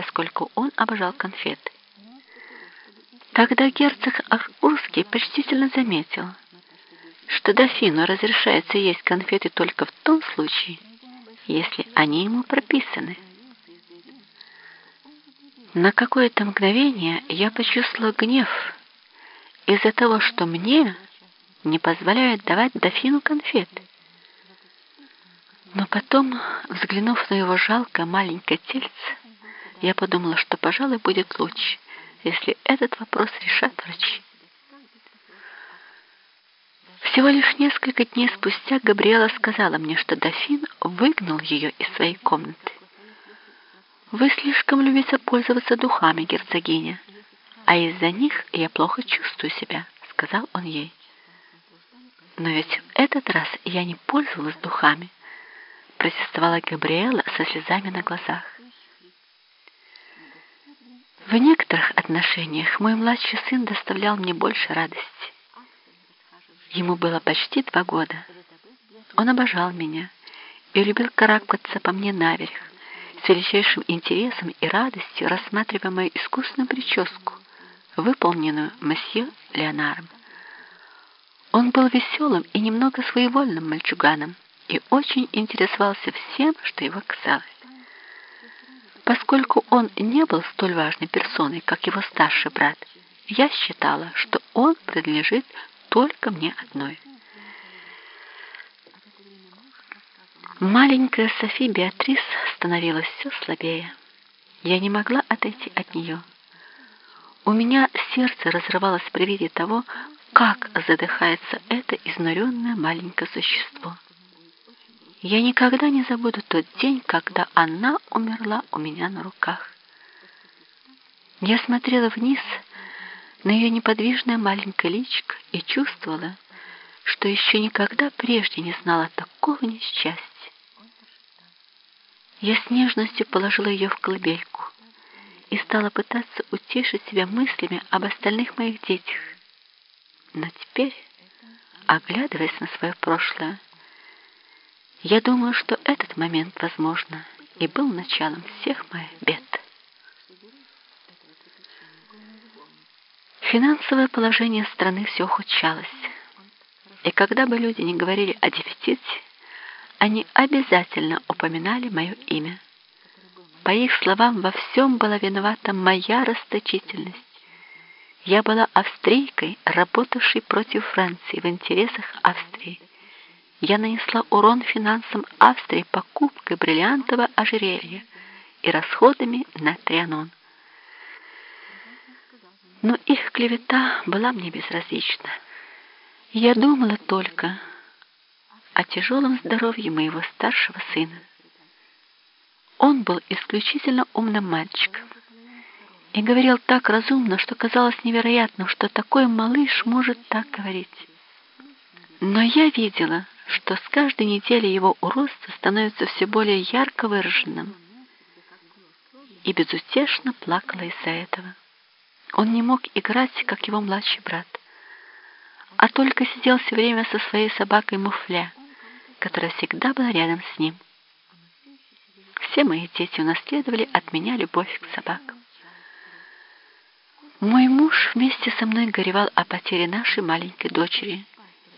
поскольку он обожал конфеты. Тогда герцог Аркурский почтительно заметил, что дофину разрешается есть конфеты только в том случае, если они ему прописаны. На какое-то мгновение я почувствовала гнев из-за того, что мне не позволяют давать дофину конфеты. Но потом, взглянув на его жалкое маленькое тельце, я подумала, что, пожалуй, будет лучше, если этот вопрос решат врачи. Всего лишь несколько дней спустя Габриэла сказала мне, что дофин выгнал ее из своей комнаты. «Вы слишком любите пользоваться духами, герцогиня, а из-за них я плохо чувствую себя», — сказал он ей. «Но ведь в этот раз я не пользовалась духами», — протестовала Габриэла со слезами на глазах. В некоторых отношениях мой младший сын доставлял мне больше радости. Ему было почти два года. Он обожал меня и любил карабкаться по мне наверх, с величайшим интересом и радостью рассматривая мою искусную прическу, выполненную месье Леонаром. Он был веселым и немного своевольным мальчуганом и очень интересовался всем, что его касалось. Поскольку он не был столь важной персоной, как его старший брат, я считала, что он принадлежит только мне одной. Маленькая Софи Беатрис становилась все слабее. Я не могла отойти от нее. У меня сердце разрывалось при виде того, как задыхается это изнуренное маленькое существо. Я никогда не забуду тот день, когда она умерла у меня на руках. Я смотрела вниз на ее неподвижное маленькое личико и чувствовала, что еще никогда прежде не знала такого несчастья. Я с нежностью положила ее в колыбельку и стала пытаться утешить себя мыслями об остальных моих детях. Но теперь, оглядываясь на свое прошлое, я думаю, что этот момент, возможно, и был началом всех моих бед. Финансовое положение страны все ухудшалось. И когда бы люди не говорили о дефиците, они обязательно упоминали мое имя. По их словам, во всем была виновата моя расточительность. Я была австрийкой, работавшей против Франции в интересах Австрии. Я нанесла урон финансам Австрии покупкой бриллиантового ожерелья и расходами на Трианон но их клевета была мне безразлична. Я думала только о тяжелом здоровье моего старшего сына. Он был исключительно умным мальчиком и говорил так разумно, что казалось невероятным, что такой малыш может так говорить. Но я видела, что с каждой неделей его уродство становится все более ярко выраженным, и безутешно плакала из-за этого. Он не мог играть, как его младший брат, а только сидел все время со своей собакой Муфля, которая всегда была рядом с ним. Все мои дети унаследовали от меня любовь к собакам. Мой муж вместе со мной горевал о потере нашей маленькой дочери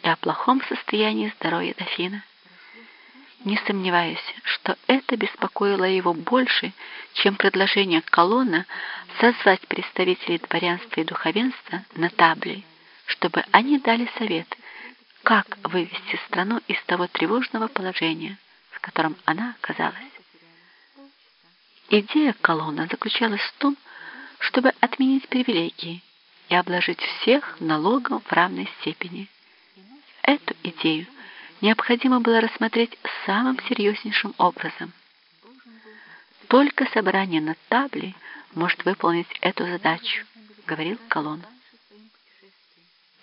и о плохом состоянии здоровья дофина. Не сомневаюсь, что это беспокоило его больше, чем предложение колонна созвать представителей дворянства и духовенства на табле, чтобы они дали совет, как вывести страну из того тревожного положения, в котором она оказалась. Идея колонна заключалась в том, чтобы отменить привилегии и обложить всех налогом в равной степени. Эту идею – необходимо было рассмотреть самым серьезнейшим образом. Только собрание на табле может выполнить эту задачу, говорил Колон.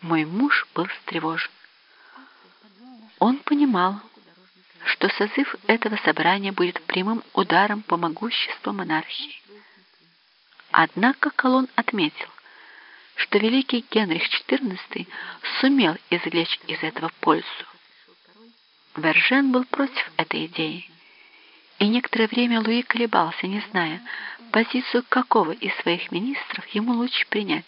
Мой муж был встревожен. Он понимал, что созыв этого собрания будет прямым ударом по могуществу монархии. Однако Колон отметил, что великий Генрих XIV сумел извлечь из этого пользу. Вержен был против этой идеи И некоторое время Луи колебался, не зная, позицию какого из своих министров ему лучше принять.